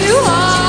you are.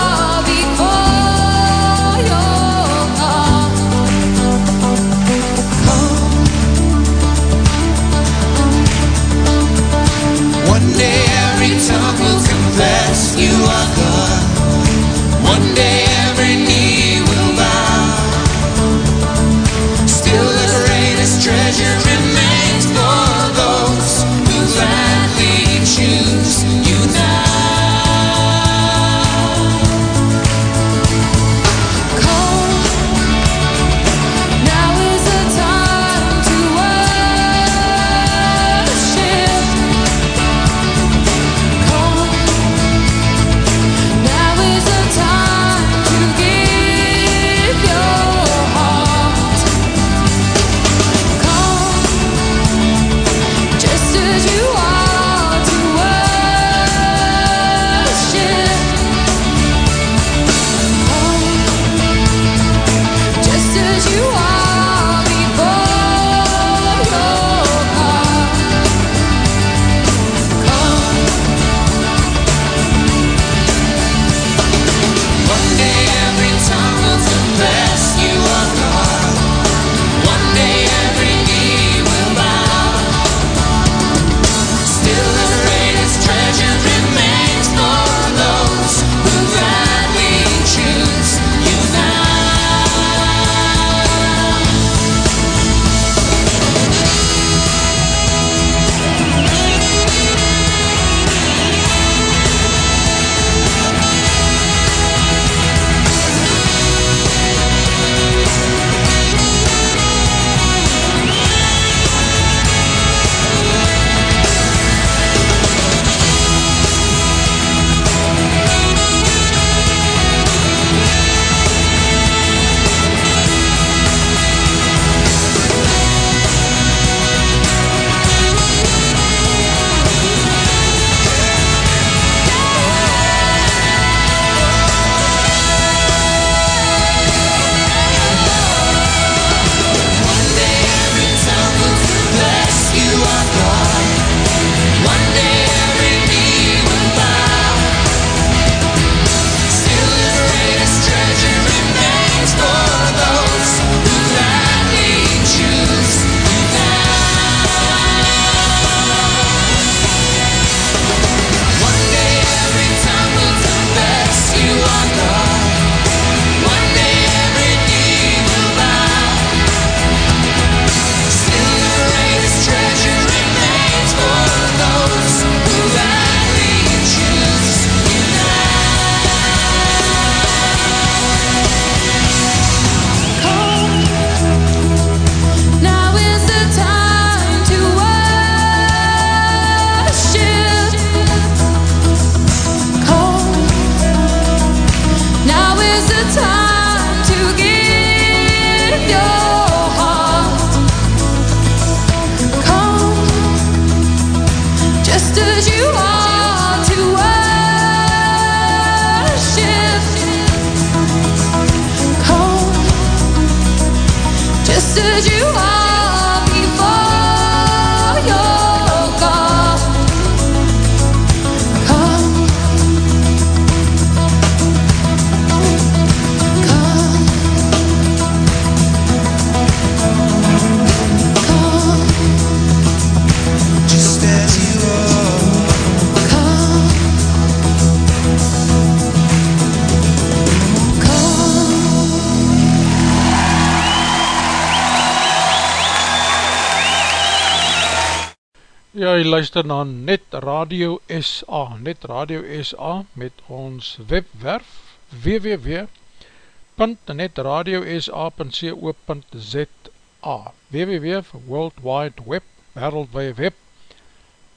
Ja, jy luister na Net Radio SA, Net Radio SA met ons webwerf www.netradiosa.co.za www vir World Wide Web, wereldwee web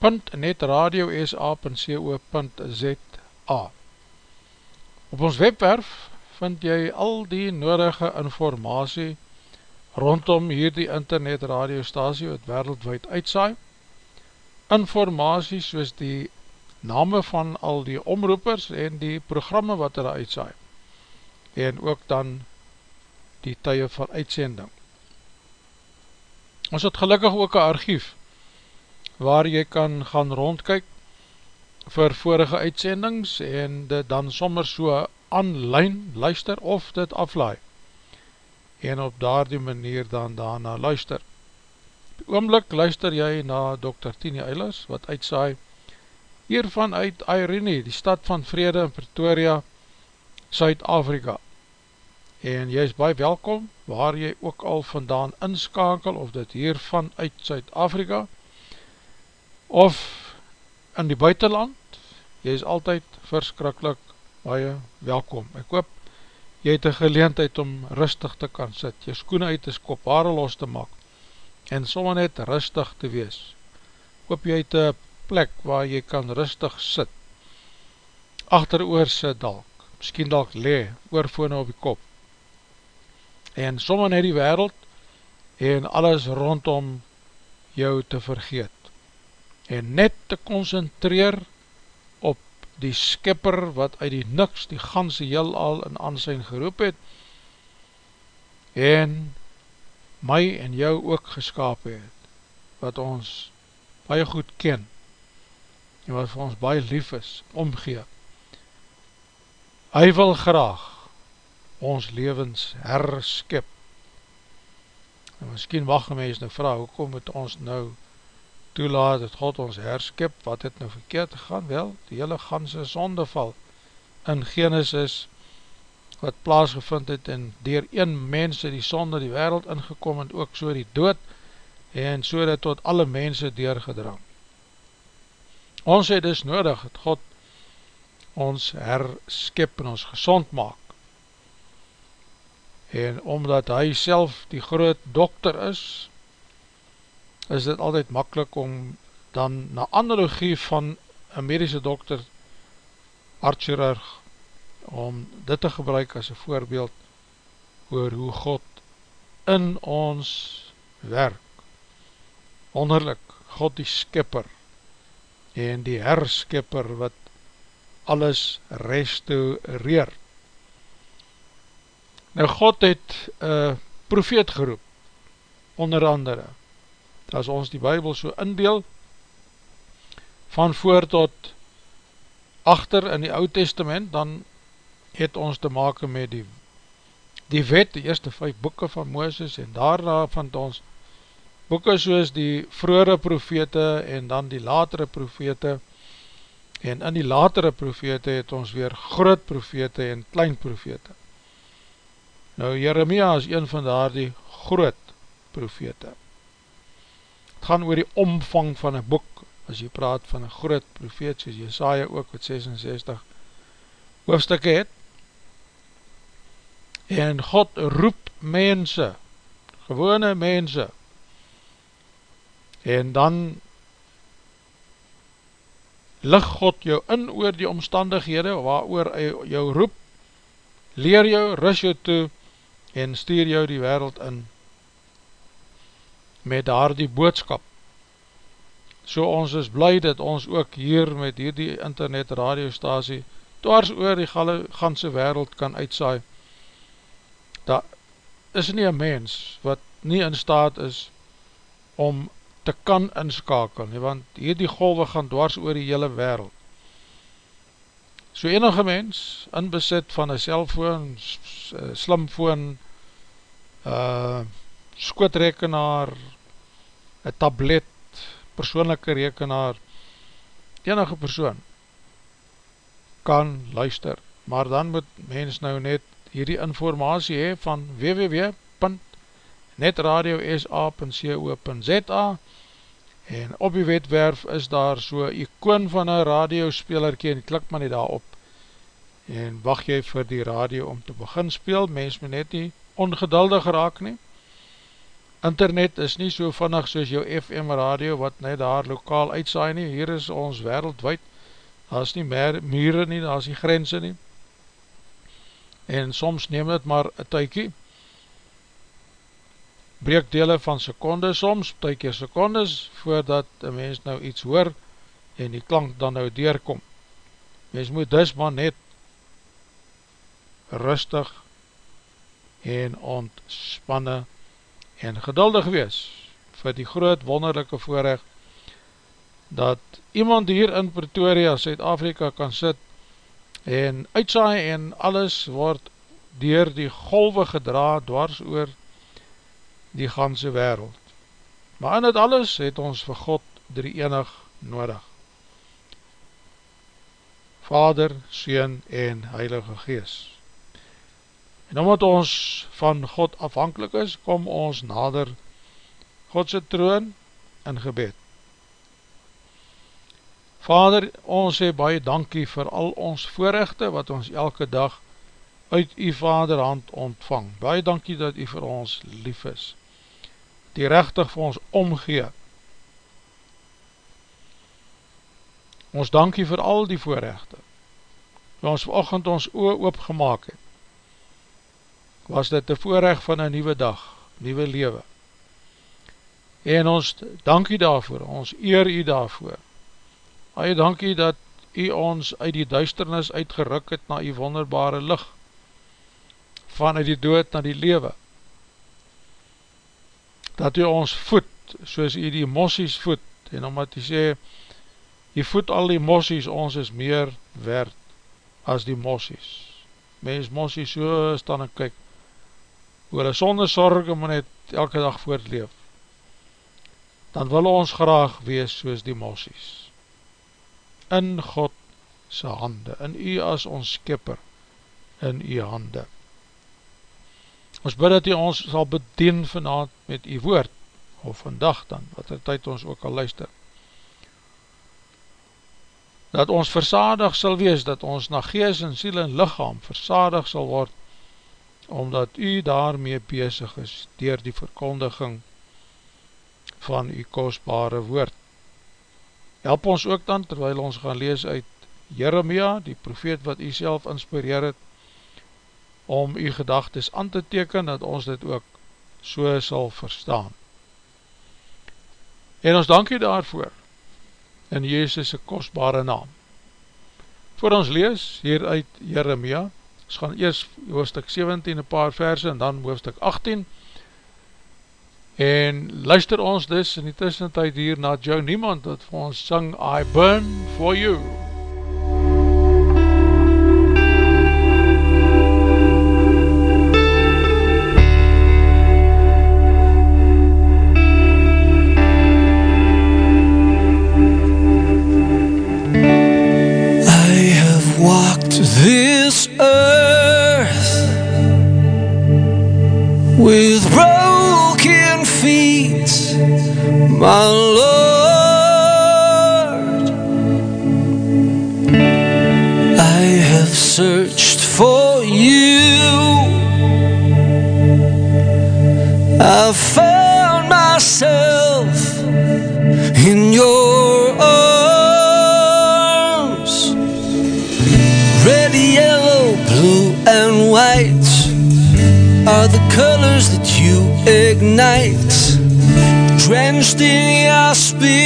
www.netradiosa.co.za Op ons webwerf vind jy al die nodige informatie rondom hierdie internet radiostasie wat wereldwijd uitsaai informatie soos die name van al die omroepers en die programme wat hulle uitsaai en ook dan die tye van uitsending. Ons het gelukkig ook een archief waar jy kan gaan rondkyk vir vorige uitsendings en dit dan sommer so online luister of dit aflaai en op daar die manier dan daarna luister. Die oomlik luister jy na Dr. Tini Eilers wat uitsaai hiervan uit Irene, die stad van Vrede in Pretoria, Suid-Afrika. En jy is baie welkom waar jy ook al vandaan inskakel of dit hiervan uit Suid-Afrika of in die buitenland, jy is altyd verskrikkelijk baie welkom. Ek hoop, jy het een geleentheid om rustig te kan sit, jy skoene uit te skop, haare los te maak, en sommer net rustig te wees. Hoop, jy het een plek waar jy kan rustig sit, achter oor sit dalk, miskien dalk le, oorvone op die kop, en sommer net die wereld, en alles rondom jou te vergeet. En net te concentreer op die skipper wat uit die niks die ganse heel al in aansijn geroep het. En my en jou ook geskap het wat ons baie goed ken en wat vir ons baie lief is, omgee. Hy wil graag ons levens herskip en miskien wacht een mens nou vraag, hoekom moet ons nou toelaat dat God ons herskip, wat het nou verkeerd gegaan? Wel, die hele ganse sondeval in Genesis wat plaasgevind het en dier een mense die sonde die wereld ingekom en ook so die dood en so dit tot alle mense deurgedrang. Ons het dus nodig dat God ons herskip en ons gezond maak. En omdat hy self die groot dokter is, is dit altyd makkelijk om dan na analogie van een medische dokter, artchirurg, om dit te gebruik as een voorbeeld oor hoe God in ons werk. Wonderlik, God die skipper en die herskipper wat alles restaureer. Nou God het uh, profeet geroep, onder andere, as ons die bybel so indeel, van voor tot achter in die oud testament, dan het ons te maken met die, die wet, die eerste vijf boeken van Mooses, en daarna van ons boeken soos die vroere profete, en dan die latere profete, en in die latere profete het ons weer groot profete en klein profete. Nou Jeremia is een van daar die groot profete. Gaan oor die omvang van een boek, as jy praat van een groot profeet, soos Jesaja ook, wat 66 hoofdstukke het, en God roep mense, gewone mense, en dan lig God jou in oor die omstandighede, waar oor jou roep, leer jou, rus jou toe, en stuur jou die wereld in, met daar die boodskap. So ons is blij dat ons ook hier met hierdie internet radiostasie dwars oor die ganse wereld kan uitsaai. Daar is nie een mens wat nie in staat is om te kan inskakel, nie, want hierdie golwe gaan dwars oor die hele wereld. So enige mens in besit van een cellfoon, slimfoon, uh, skootrekenaar, een tablet, persoonlijke rekenaar, enige persoon kan luister, maar dan moet mens nou net hierdie informatie hee van www.netradiosa.co.za en op die wetwerf is daar so icoon van een radiospelerkie en klik maar nie daar op en wacht jy vir die radio om te begin speel, mens moet net nie ongeduldig raak nie. Internet is nie so vannig soos jou FM radio wat net daar lokaal uitsaai nie, hier is ons wereldwijd, daar is nie meer mure nie, daar is nie grense nie, en soms neem dit maar een tykie, breekdele van secondes soms, ty keer secondes, voordat een mens nou iets hoor, en die klank dan nou deurkom. Mens moet dus maar net rustig en ontspanne en geduldig wees vir die groot wonderlijke voorrecht dat iemand hier in Pretoria, Suid-Afrika kan sit en uitsaai en alles word dier die golwe gedra dwars oor die ganse wereld. Maar in het alles het ons vir God drie enig nodig. Vader, Seen en Heilige Gees. En omdat ons van God afhankelijk is, kom ons nader Godse troon in gebed. Vader, ons sê baie dankie vir al ons voorrechte wat ons elke dag uit u vaderhand ontvang. Baie dankie dat u vir ons lief is. Die rechtig vir ons omgee. Ons dankie vir al die voorrechte. Toe ons vanochtend ons oor oopgemaak het, was dit die voorrecht van een nieuwe dag, nieuwe lewe. En ons dankie daarvoor, ons eer u daarvoor. Baie dankie dat u ons uit die duisternis uitgeruk het na u wonderbare licht, vanuit die dood na die lewe. Dat u ons voet, soos u die mossies voet, en omdat u sê, u voet al die mossies, ons is meer werd as die mossies. Mens mossies so staan en kyk, oor een sonde sorg om net elke dag voortleef, dan wil ons graag wees soos die mossies in God sy hande, in u as ons skipper, in u hande. Ons bid dat u ons sal bedien vanavond met u woord, of vandag dan, wat er tyd ons ook al luister. Dat ons versadig sal wees, dat ons na gees en siel en lichaam versadig sal word, omdat u daarmee bezig is, dier die verkondiging van u kostbare woord. Help ons ook dan, terwijl ons gaan lees uit Jeremia, die profeet wat u self inspireer het, om u gedagtes aan te teken, dat ons dit ook so sal verstaan. En ons dank u daarvoor, in Jezus' kostbare naam. Voor ons lees, hier uit Jeremia, ons gaan eers hoofdstuk 17 een paar verse, en dan hoofdstuk 18, En luister ons dus in die tussentijd hier na Joe Niemand dat vir ons sing I Burn For You. Are the colors that you ignite. Drenched in your spirit,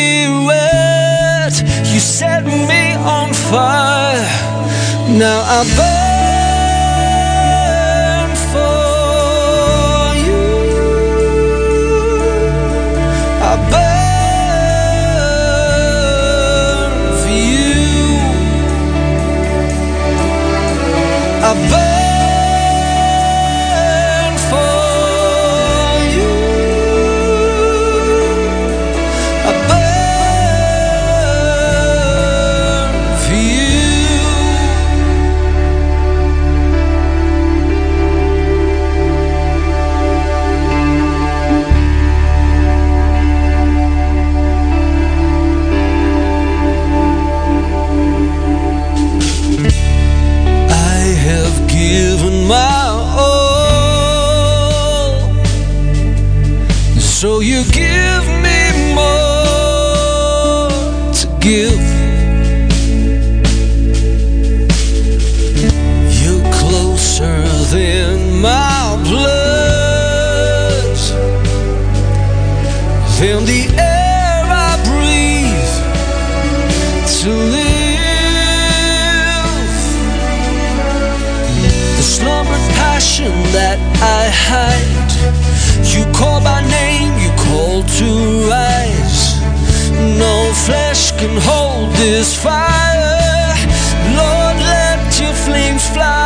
you set me on fire. Now I burn this fire. Lord, let your flames fly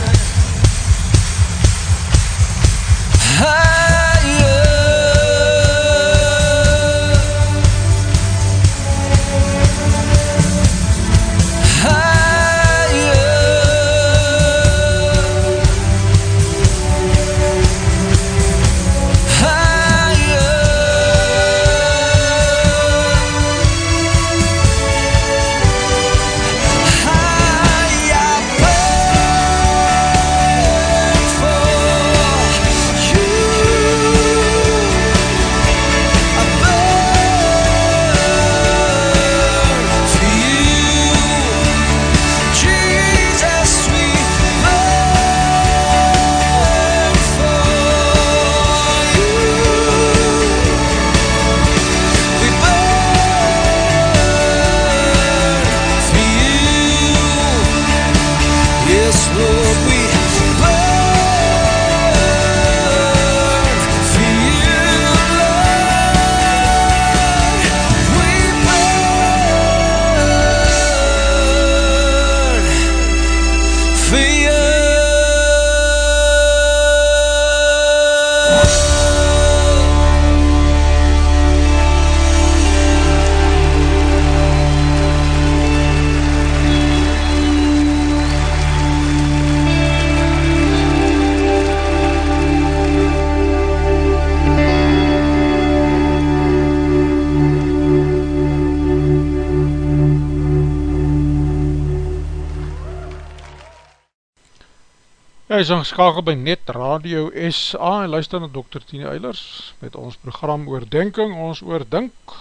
Is ingeskakel by Net Radio SA en luister na Dr. Tine Eilers met ons program Oordenking. Ons oordink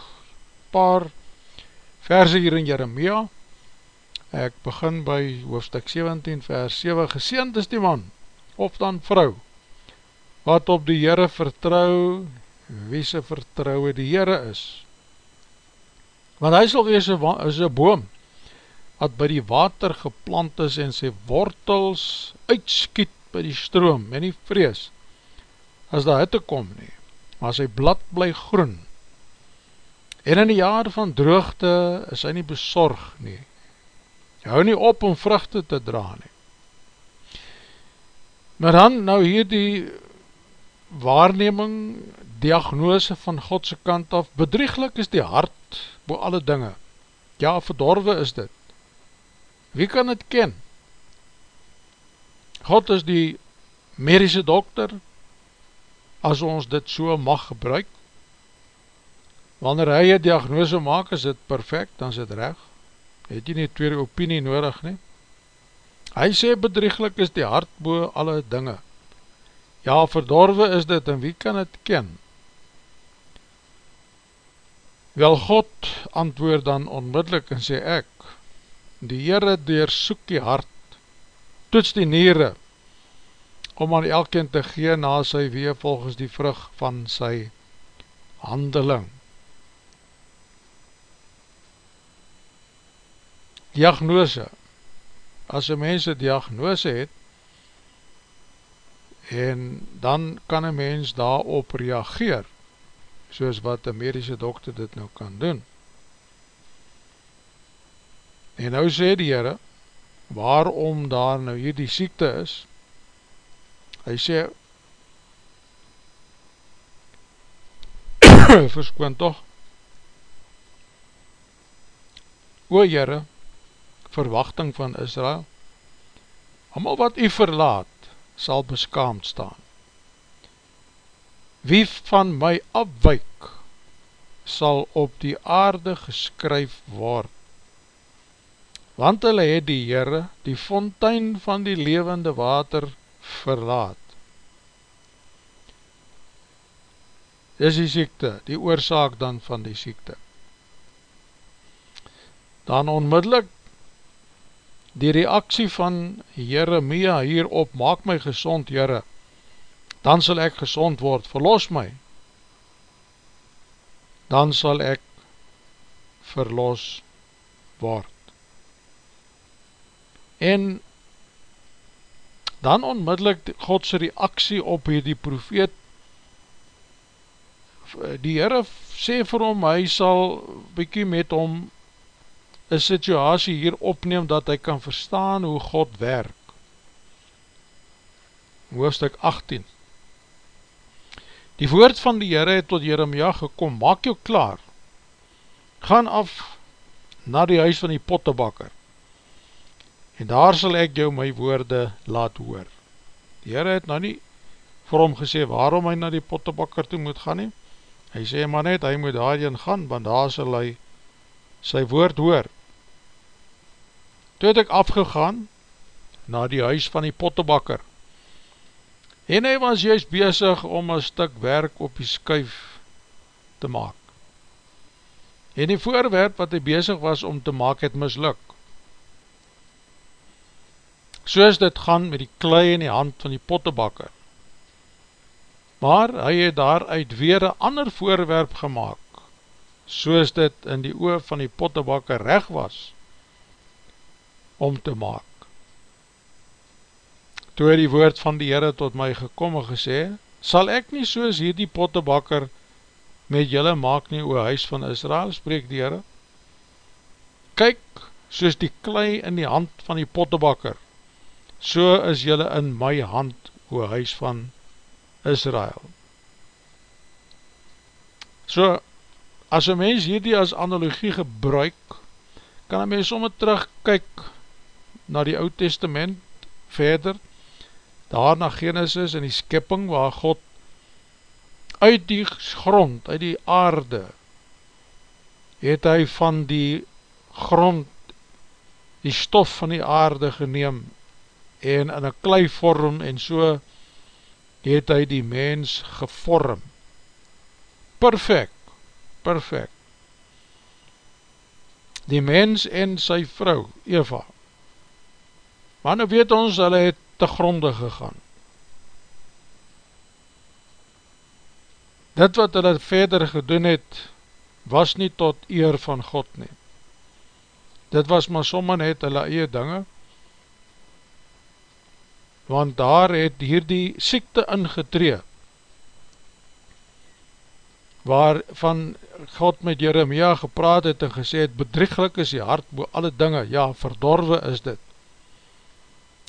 paar verse hier in Jeremia. Ek begin by hoofstuk 17 vers 7. Geseend is die man, of dan vrou, wat op die Heere vertrou, wie sy vertrouwe die Heere is. Want hy sal wees is een boom, wat by die water geplant is en sy wortels uitskiet by die stroom en nie vrees as daar hitte kom nie, maar sy blad bly groen. En in die jaar van droogte is hy nie besorg nie. Hy hou nie op om vruchte te dra nie. Maar dan nou hier die waarneming diagnose van Godse kant af bedrieglik is die hart bo alle dinge. Ja verdorwe is dit Wie kan het ken? God is die medische dokter, as ons dit so mag gebruik. Wanneer hy een diagnose maak, is dit perfect, dan is dit recht. Het jy nie tweede opinie nodig nie? Hy sê bedrieglik is die hart boe alle dinge. Ja, verdorwe is dit, en wie kan het ken? Wel God antwoord dan onmiddellik en sê ek, Die Heere deersoek die hart, toets die niere, om aan elkeen te gee na sy wee volgens die vrug van sy handeling. Diagnose As een mens een diagnose het, en dan kan een mens daarop reageer, soos wat een medische dokter dit nou kan doen. En nou sê die Heere, waarom daar nou hier die siekte is, hy sê, verskoon toch, O Heere, verwachting van Israel, allemaal wat u verlaat, sal beskaamd staan. Wie van my afwijk, sal op die aarde geskryf word. Want hulle het die Heere, die fontein van die levende water, verlaat. Dis die siekte, die oorzaak dan van die siekte. Dan onmiddellik, die reaksie van Jeremia hierop, maak my gezond, Heere, dan sal ek gezond word, verlos my, dan sal ek verlos word. En dan onmiddellik Godse reaksie op hierdie profeet, die Heere sê vir hom, hy sal bykie met hom een situasie hier opneem, dat hy kan verstaan hoe God werk. Hoofdstuk 18 Die woord van die Heere het tot Jeremia gekom, maak jou klaar, gaan af na die huis van die pottebakker, en daar sal ek jou my woorde laat hoor. Die Heere het nou nie vir hom gesê waarom hy na die pottebakker toe moet gaan nie, hy sê maar net, hy moet daarin gaan, want daar sal hy sy woord hoor. Toe het ek afgegaan na die huis van die pottebakker, en hy was juist bezig om een stuk werk op die skuif te maak. En die voorwerp wat hy bezig was om te maak het misluk. Soos dit gaan met die klei in die hand van die pottebakker. Maar hy het daaruit weer een ander voorwerp gemaakt, soos dit in die oor van die pottebakker recht was om te maak toe het die woord van die Heere tot my gekom en gesê, sal ek nie soos hierdie pottebakker met julle maak nie oor huis van Israel, spreek die Heere. Kyk, soos die klei in die hand van die pottebakker, so is julle in my hand oor huis van Israel. So, as een mens hierdie as analogie gebruik, kan een mens sommer terugkyk na die oud testament verder, daar na Genesis en die skipping waar God uit die grond, uit die aarde het hy van die grond die stof van die aarde geneem en in een klei vorm en so het hy die mens gevorm perfect perfect die mens en sy vrou Eva maar nou weet ons hulle het te gronde gegaan. Dit wat hulle verder gedoen het, was nie tot eer van God nie. Dit was maar sommer net hulle eie dinge, want daar het hier die siekte ingetree, waarvan God met Jeremia gepraat het en gesê het, bedrieglik is die hart boe alle dinge, ja, verdorwe is dit.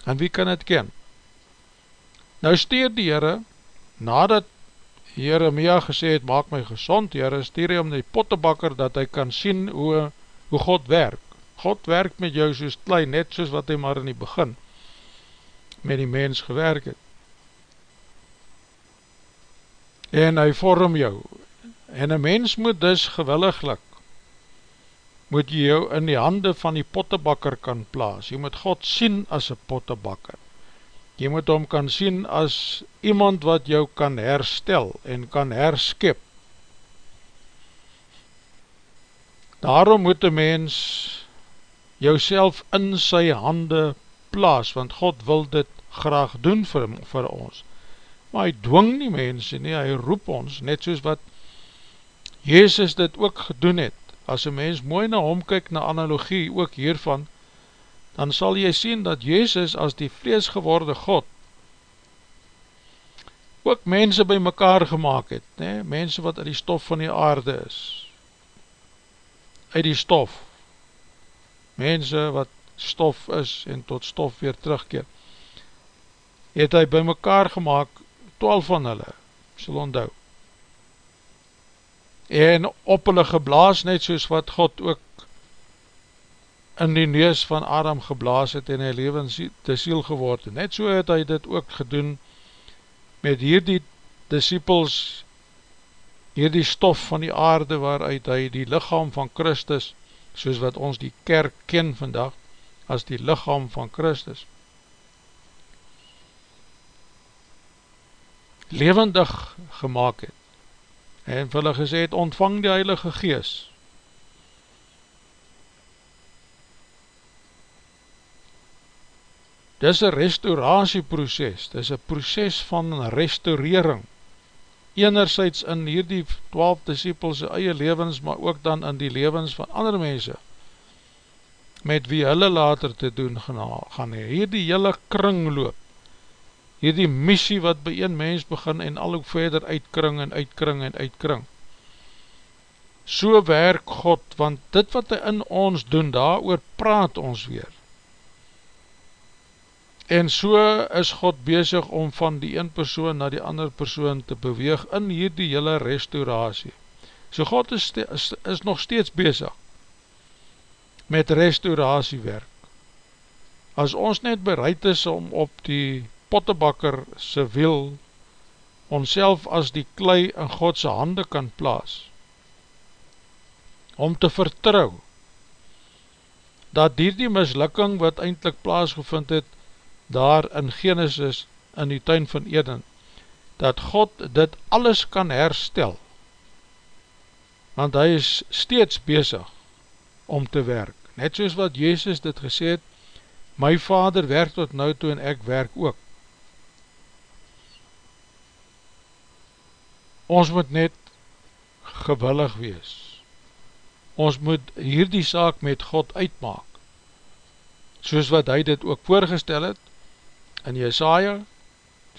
En wie kan het ken? Nou stuur die Heere, nadat Jeremia gesê het, maak my gezond, Heere, stuur hy om die pottebakker, dat hy kan sien hoe, hoe God werk. God werk met jou soos klein, net soos wat hy maar in die begin met die mens gewerk het. En hy vorm jou. En een mens moet dus gewilliglik moet jy jou in die hande van die pottebakker kan plaas. Jy moet God sien as een pottebakker. Jy moet hom kan sien as iemand wat jou kan herstel en kan herskip. Daarom moet een mens jou in sy hande plaas, want God wil dit graag doen vir, vir ons. Maar hy dwing nie mense nie, hy roep ons, net soos wat Jezus dit ook gedoen het as een mens mooi na hom kyk na analogie ook hiervan, dan sal jy sien dat Jezus as die vlees geworde God ook mense by mekaar gemaakt het, nee? mense wat uit die stof van die aarde is, uit die stof, mense wat stof is en tot stof weer terugkeer, het hy by mekaar gemaakt 12 van hulle, sal onthou. En op hulle geblaas net soos wat God ook in die neus van Adam geblaas het en hy levens te siel geword. Net so het hy dit ook gedoen met hierdie disciples, hierdie stof van die aarde waaruit hy die lichaam van Christus, soos wat ons die kerk ken vandag, as die lichaam van Christus, levendig gemaakt het, en vir hulle gesê het, ontvang die Heilige Gees, Dis een restauratieproces, dis een proces van restaurering, enerzijds in hierdie 12 disciples eie levens, maar ook dan in die levens van ander mense, met wie hulle later te doen gaan hee. Hierdie hele kringloop, hierdie missie wat by een mens begin en al ook verder uitkring en uitkring en uitkring. So werk God, want dit wat hy in ons doen, daar praat ons weer. En so is God bezig om van die een persoon na die ander persoon te beweeg in hierdie hele restauratie. So God is, is, is nog steeds bezig met restauratiewerk. As ons net bereid is om op die pottebakker se wil ons as die klei in Godse hande kan plaas, om te vertrouw dat hier die mislukking wat eindelijk plaasgevind het, daar in Genesis in die tuin van Eden, dat God dit alles kan herstel, want hy is steeds bezig om te werk, net soos wat Jezus dit gesê het, my vader werk tot nou toe en ek werk ook. Ons moet net gewillig wees, ons moet hierdie saak met God uitmaak, soos wat hy dit ook voorgestel het, in Jesaja.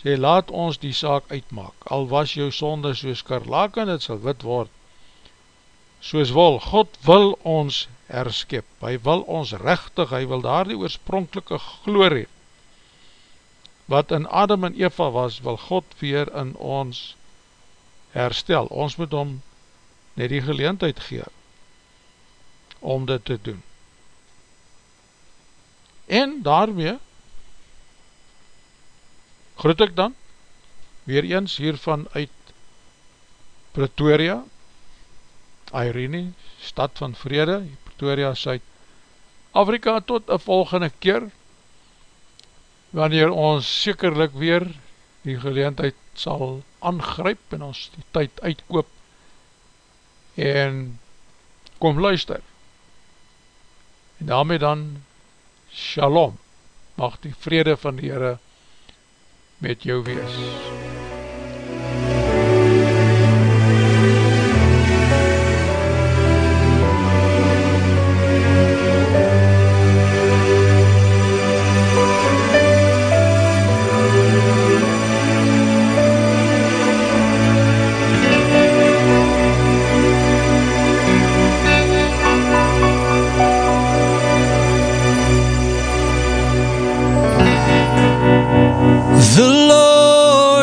Sê, laat ons die saak uitmaak, al was jou sonde soos karlaken, het sal wit word, soos wil, God wil ons herskip, hy wil ons rechtig, hy wil daar die oorspronkelike glorie, wat in Adam en Eva was, wil God weer in ons herstel, ons moet om net die geleentheid gee, om dit te doen. En daarmee, groet ek dan, weer eens hiervan uit Pretoria, Irene, stad van vrede, Pretoria, Suid-Afrika, tot een volgende keer, wanneer ons sekerlik weer die geleentheid sal aangryp en ons die tyd uitkoop en kom luister. En daarmee dan, shalom, mag die vrede van die Heere met jou wees.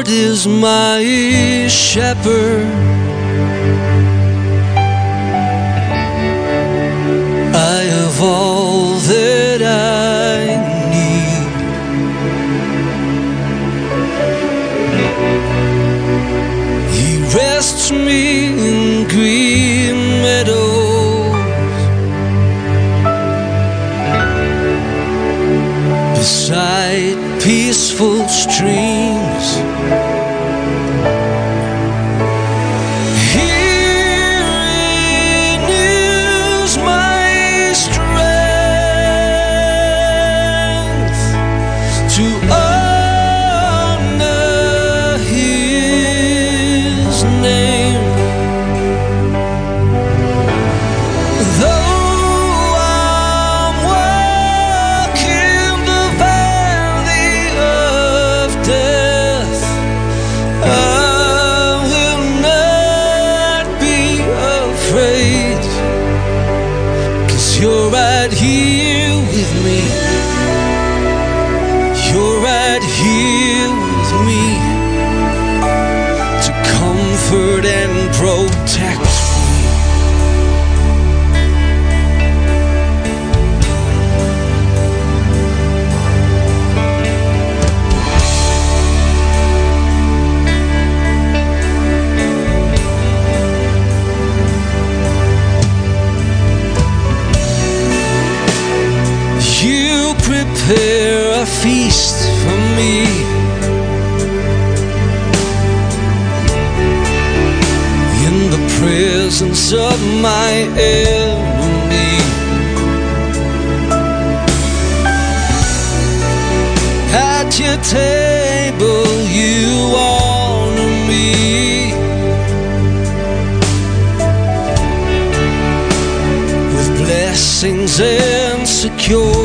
Is my shepherd. I have all yo